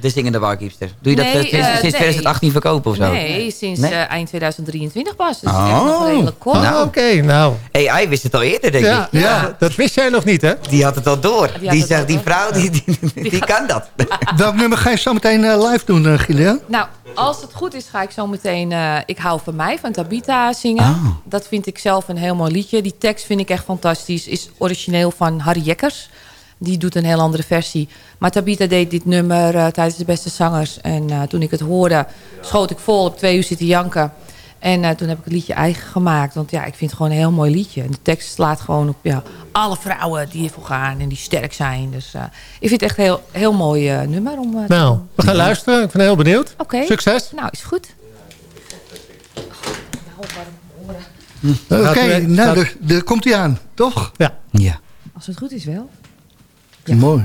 de zingende barkeepster? Doe je dat Nee, eh, sinds, eh, sinds nee. 2018 verkopen of zo? Nee, sinds Nee? eh, eind 2023 pas. Dus nog Oh. redelijk kort. Ah, Oké, nou. AI wist het al eerder, denk Ja, ik. ja, dat wist jij nog niet, hè? Die had het al door. Die, zegt, al die vrouw, die, die, die kan dat. Welk nummer ga je zo meteen eh, live doen, uh, Gillian? Nou, als het goed is, ga ik zo meteen eh, Ik hou van mij van Tabita zingen. Oh. Dat vind ik zelf een heel mooi liedje. Die tekst vind ik echt fantastisch. Is origineel van Harry Jekkers. Die doet een heel andere versie. Maar Tabita deed dit nummer eh, tijdens de beste zangers. En eh, toen ik het hoorde, schoot ik vol op twee uur zitten janken. En eh, toen heb ik het liedje eigen gemaakt. Want ja, ik vind het gewoon een heel mooi liedje. En de tekst slaat gewoon op ja, alle vrouwen die ervoor gaan en die sterk zijn. Dus eh, ik vind het echt een heel, heel mooi eh, nummer om eh, Nou, doen. we gaan luisteren. Ik ben heel benieuwd. Oké. Succes. Nou, is goed. Oké, Gaat u- nou, daar, komt hij aan, toch? Ja. Ja. Als het goed is wel. Mooi.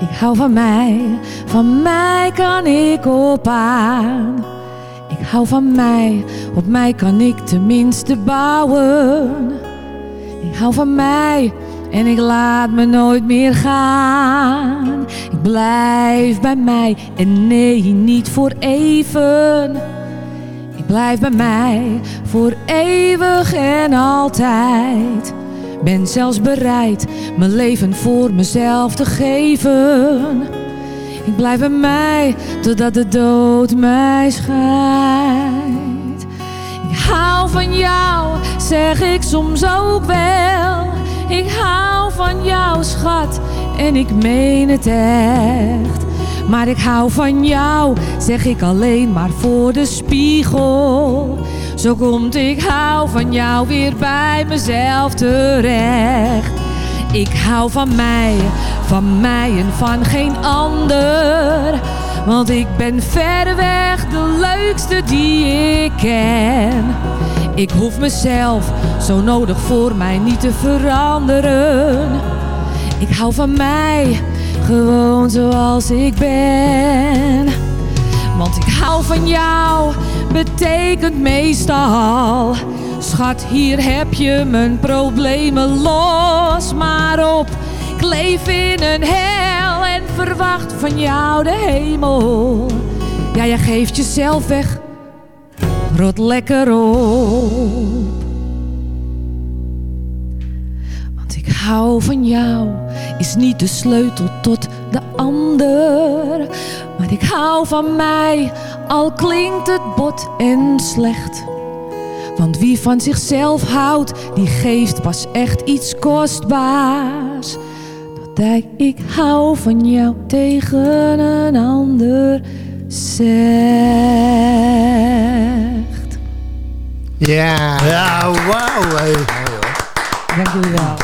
Ik hou van mij, van mij kan ik op aan. Ik hou van mij, op mij kan ik tenminste bouwen. Ik hou van mij en ik laat me nooit meer gaan. Ik blijf bij mij en nee, niet voor even. Ik blijf bij mij voor eeuwig en altijd. Ben zelfs bereid mijn leven voor mezelf te geven. Ik blijf bij mij totdat de dood mij scheidt. Ik hou van jou, zeg ik soms ook wel. Ik hou van jou, schat, en ik meen het echt. Maar ik hou van jou, zeg ik alleen maar voor de spiegel. Zo komt ik hou van jou weer bij mezelf terecht. Ik hou van mij, van mij en van geen ander. Want ik ben verreweg de leukste die ik ken. Ik hoef mezelf zo nodig voor mij niet te veranderen. Ik hou van mij, gewoon zoals ik ben. Want ik hou van jou, betekent meestal. Schat, hier heb je mijn problemen los maar op. Ik leef in een hel en verwacht van jou de hemel. Ja, jij geeft jezelf weg, rot lekker op. Want ik hou van jou, is niet de sleutel tot de ander. Maar ik hou van mij, al klinkt het bot en slecht. Want wie van zichzelf houdt, die geeft pas echt iets kostbaars. Dat hij, ik hou van jou tegen een ander zegt. Ja. Ja, wauw. Hey. Dank jullie wel.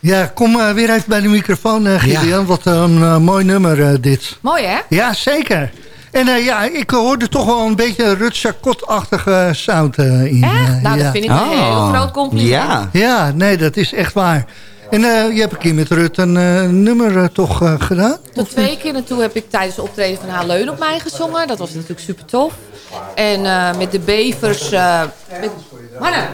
Ja, kom eh, weer even bij de microfoon, uh, Gideon. Wat een eh, mooi nummer dit. Mooi hè? Ja, zeker. En eh, ja, ik hoorde toch wel een beetje een Rutschakot-achtige sound eh, in. Echt? eh, Nou, ja. dat vind ik een heel groot compliment. Ja, nee, dat is echt waar. En eh, je hebt een keer met Rut een eh, nummer toch eh, gedaan? Tot twee keer naartoe heb ik tijdens de optreden van haar Leun op mij gezongen. Dat was natuurlijk super tof. En eh, met de bevers... eh, met... Mannen!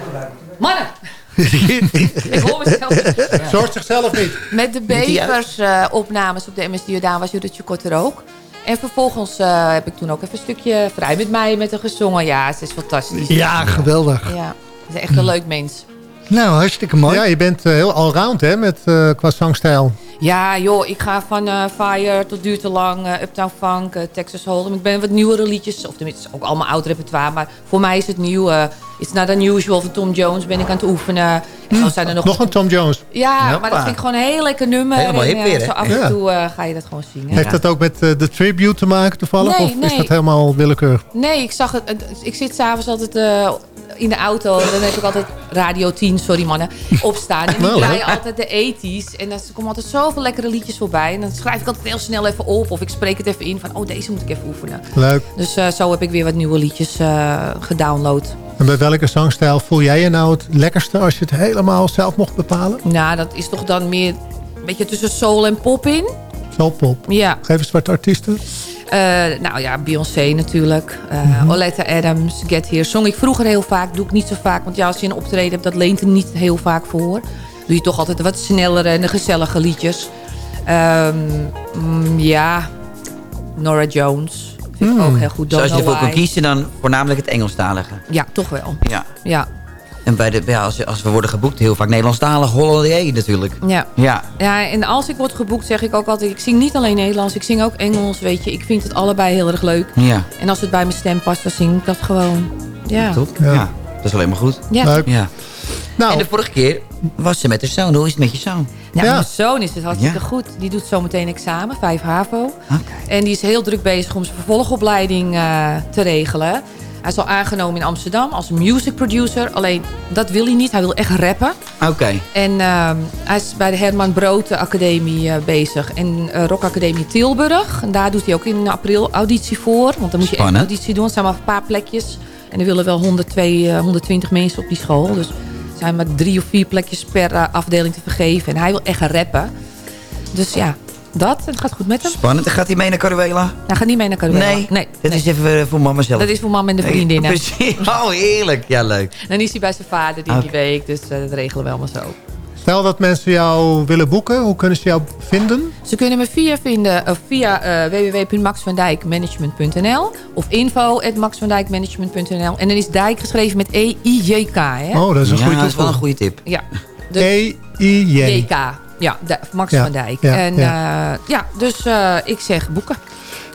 Mannen! *laughs* ik hoor mezelf. Zorgt zichzelf niet. Met de bevers eh, opnames op de MSD Jordaan was Judith Kort er ook. En vervolgens eh, heb ik toen ook even een stukje Vrij met mij met haar gezongen. Ja, ze is fantastisch. Ja, geweldig. Ja, ze is echt een leuk mens. Nou, hartstikke mooi. Ja, je bent eh, heel allround hè, met, eh, qua zangstijl. Ja, joh, ik ga van eh, Fire tot Duurt te Lang, eh, Uptown Funk, eh, Texas Hold'em. Ik ben wat nieuwere liedjes, of tenminste ook allemaal oud repertoire. Maar voor mij is het nieuw. eh It's Not Unusual van Tom Jones ben ik aan het oefenen. En zo zijn er nog... Nog een Tom Jones. Ja, maar dat vind ik gewoon een heel lekker nummer. Helemaal en, weer, zo af en toe eh, ga je dat gewoon zingen. Heeft dat ook met eh, de tribute te maken toevallig? Nee, of is nee. dat helemaal willekeurig? Nee, ik zag het. Ik zit s'avonds altijd eh, in de auto. Dan heb ik altijd Radio 10, sorry mannen, opstaan. En *laughs* die hè? draaien altijd de 80s. En dan komen altijd zoveel lekkere liedjes voorbij. En dan schrijf ik altijd heel snel even op. Of ik spreek het even in van, oh deze moet ik even oefenen. Leuk. Dus eh, zo heb ik weer wat nieuwe liedjes eh, gedownload. En bij welke zangstijl voel jij je nou het lekkerste als je het helemaal zelf mocht bepalen? Nou, dat is toch dan meer een beetje tussen soul en pop in. Ja. Geef eens wat artiesten. Eh, nou ja, Beyoncé natuurlijk. Eh Mhm. Oletta Adams, Get Here. Zong ik vroeger heel vaak, doe ik niet zo vaak. Want ja, als je een optreden hebt, dat leent er niet heel vaak voor. Doe je toch altijd wat snellere en gezellige liedjes. Ehm, mm, ja, Nora Jones. Vind ik ook heel goed. Dus als je ervoor Know kan kiezen, dan voornamelijk het Engelstalige. Ja, toch wel. Ja. Ja. En bij de, ja, als, als we worden geboekt, heel vaak Nederlandstalig, Hollandier natuurlijk. Ja. Ja. ja, en als ik word geboekt zeg ik ook altijd... ik zing niet alleen Nederlands, ik zing ook Engels, weet je. Ik vind het allebei heel erg leuk. Ja. En als het bij mijn stem past, dan zing ik dat gewoon. Ja. Top. Ja. Dat is alleen maar goed. Ja. Leuk. ja. Nou. En de vorige keer was ze met de zoon. Hoe is het met je zoon? Ja, mijn zoon is het hartstikke Ja. goed. Die doet zometeen examen, 5 HAVO. En die is heel druk bezig om zijn vervolgopleiding eh, te regelen. Hij is al aangenomen in Amsterdam als music producer. Alleen dat wil hij niet. Hij wil echt rappen. Oké. En ehm, hij is bij de Herman Brood Academie eh, bezig. En uh, Rock Academie Tilburg. En daar doet hij ook in april auditie voor. Want dan moet je echt auditie doen. Er zijn maar een paar plekjes. En er willen wel 102, 120 mensen op die school. Dus er zijn maar drie of vier plekjes per afdeling te vergeven. En hij wil echt rappen. Dus ja, dat. Het gaat goed met hem. Spannend. En gaat hij mee naar Caruela? Hij gaat niet mee naar Caruela. Nee, nee dat is even voor mama zelf. Dat is voor mama en de vriendinnen. *laughs* precies. Oh, heerlijk. Ja, leuk. Dan is hij bij zijn vader die, die week. Dus uh, dat regelen we allemaal zo. Stel dat mensen jou willen boeken. Hoe kunnen ze jou vinden? Ze kunnen me via vinden of via uh, www.maxvandijkmanagement.nl of info.maxvandijkmanagement.nl En dan is Dijk geschreven met E-I-J-K. Oh, dat is een ja, goede dat is wel een goede tip. Ja. Dus E-I-J-K. Ja, de, Max van Dijk. Ja, en ja, uh, ja dus uh, ik zeg boeken.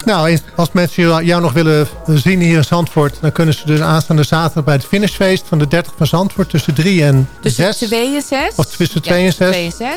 Nou, als mensen jou nog willen zien hier in Zandvoort... dan kunnen ze dus aanstaande zaterdag bij het finishfeest van de 30 van Zandvoort... tussen 3 en tussen 6. 2 en 6. Of tussen 2 ja, en 6. 2 en 6.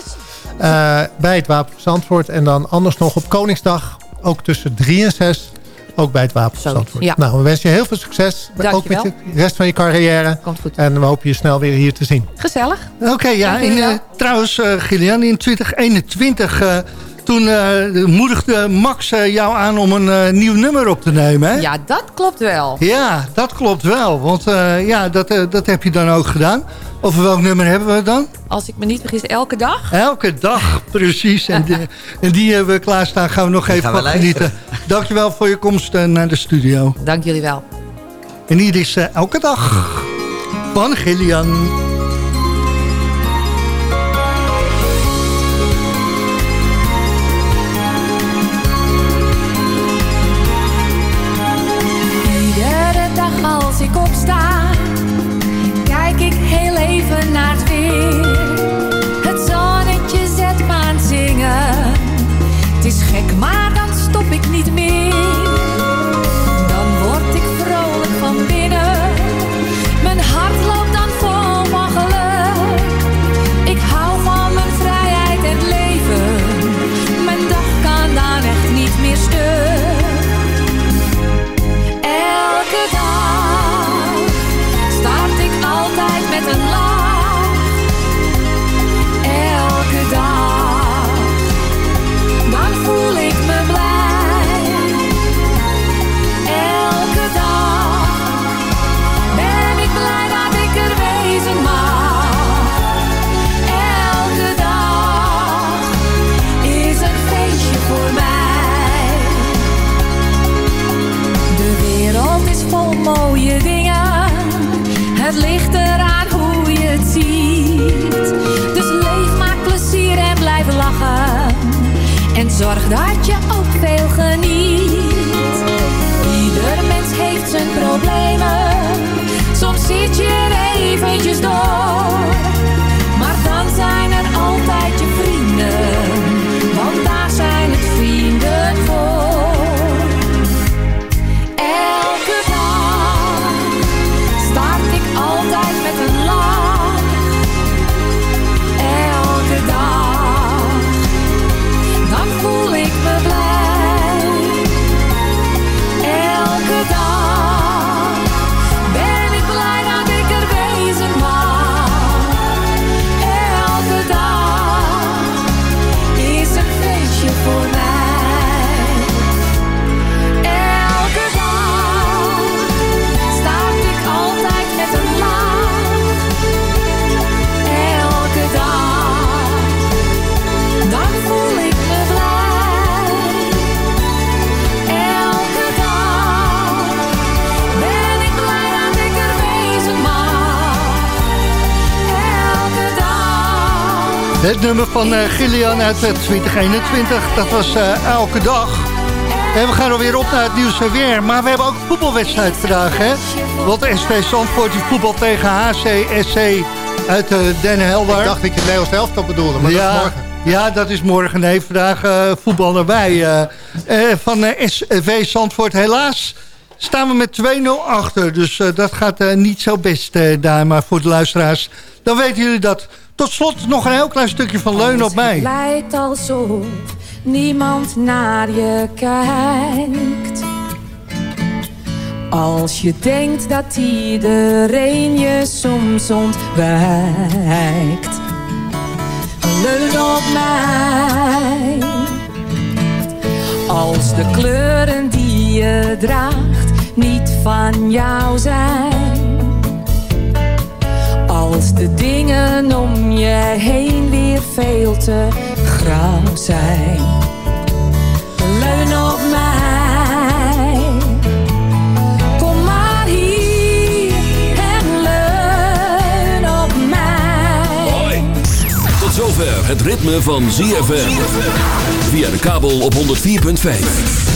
Uh, bij het Wapen Zandvoort. En dan anders nog op Koningsdag, ook tussen 3 en 6 ook bij het Wapen. Ja. Nou, we wensen je heel veel succes. Dank ook met de rest van je carrière. Komt goed. En we hopen je snel weer hier te zien. Gezellig. Oké, okay, ja. En, uh, trouwens, uh, Gillian, in 2021... Toen uh, moedigde Max uh, jou aan om een uh, nieuw nummer op te nemen, hè? Ja, dat klopt wel. Ja, dat klopt wel. Want ja, dat, dat heb je dan ook gedaan. Over welk nummer hebben we het dan? Als ik me niet vergis, elke dag. Elke dag, *laughs* precies. En, die, en die hebben we klaarstaan. Gaan we nog even van genieten. Dankjewel voor je komst naar de studio. Dank jullie wel. En hier is elke dag van Gillian. Het nummer van uh, Gillian uit uh, 2021, dat was uh, elke dag. En we gaan alweer op naar het nieuws en weer. Maar we hebben ook een voetbalwedstrijd vandaag, hè? Want SV Zandvoort die voetbal tegen HCSC uit Den Helder. Ik dacht dat je het Nederlands elftal bedoelde, maar ja, dat is morgen. Ja, dat is morgen. Nee, vandaag uh, voetbal erbij. Uh, van SV Zandvoort helaas staan we met 2-0 achter. Dus dat gaat niet zo best daar. Maar voor de luisteraars, dan weten jullie dat. Tot slot nog een heel klein stukje van Leun op mij. Het lijkt alsof niemand naar je kijkt. Als je denkt dat iedereen je soms ontwijkt. Leun op mij. Als de kleuren die je draagt niet van jou zijn. Als de dingen om je heen weer veel te grauw zijn. Leun op mij. Kom maar hier en leun op mij. Tot zover het ritme van ZFM. Via de kabel op 104.5.